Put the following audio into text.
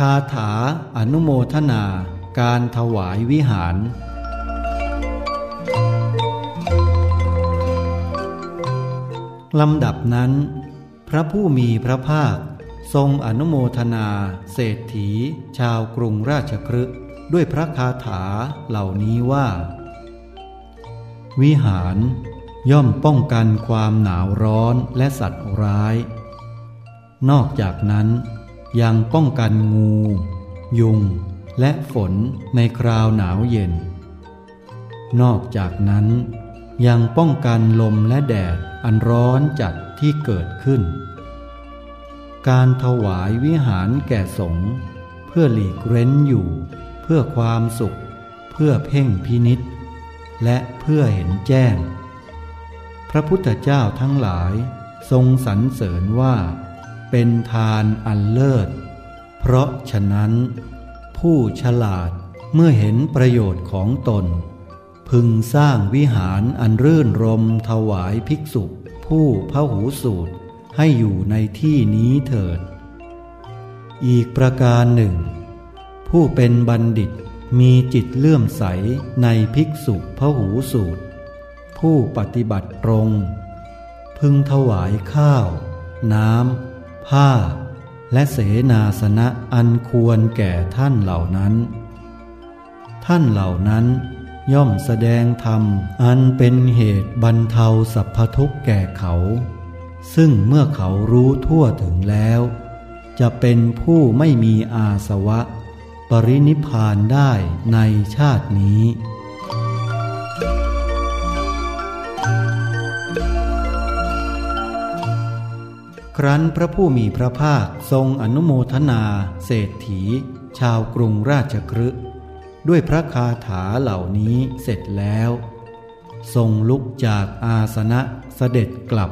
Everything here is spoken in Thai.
คาถาอนุโมทนาการถวายวิหาร ลำดับนั้น พระผู้มีพระภาค ทรงอนุโมทนาเศรษฐี ชาวกรุงราชครึด้วยพระคาถาเหล่านี้ว่า วิหารย่อมป้องกันความหนาวร้อนและสัตว์ร้าย นอกจากนั้น ยังป้องกันงู ยุง และฝนในคราวหนาวเย็น นอกจากนั้นยังป้องกันลมและแดดอันร้อนจัดที่เกิดขึ้น การถวายวิหารแก่สงฆ์เพื่อหลีกเร้นอยู่ เพื่อความสุข เพื่อเพ่งพินิษและเพื่อเห็นแจ้ง พระพุทธเจ้าทั้งหลายทรงสรรเสริญว่า เป็นทานอันเลิศ เพราะฉะนั้น ผู้ฉลาดเมื่อเห็นประโยชน์ของตน พึงสร้างวิหารอันรื่นรมถวายภิกษุผู้พระหูสูตรให้อยู่ในที่นี้เถิด อีกประการหนึ่ง ผู้เป็นบัณฑิตมีจิตเลื่อมใสในภิกษุพระหูสูตร ผู้ปฏิบัติตรง พึงถวายข้าว น้ำ ผ้า และเสนาสนะอันควรแก่ท่านเหล่านั้น ท่านเหล่านั้นย่อมแสดงธรรมอันเป็นเหตุบรรเทาสัพพทุกข์แก่เขา ซึ่งเมื่อเขารู้ทั่วถึงแล้ว จะเป็นผู้ไม่มีอาสวะ ปรินิพานได้ในชาตินี้ ครั้นพระผู้มีพระภาคทรงอนุโมทนา เศรษฐี ชาวกรุงราชครึด้วยพระคาถาเหล่านี้เสร็จแล้ว ทรงลุกจากอาสนะเสด็จกลับ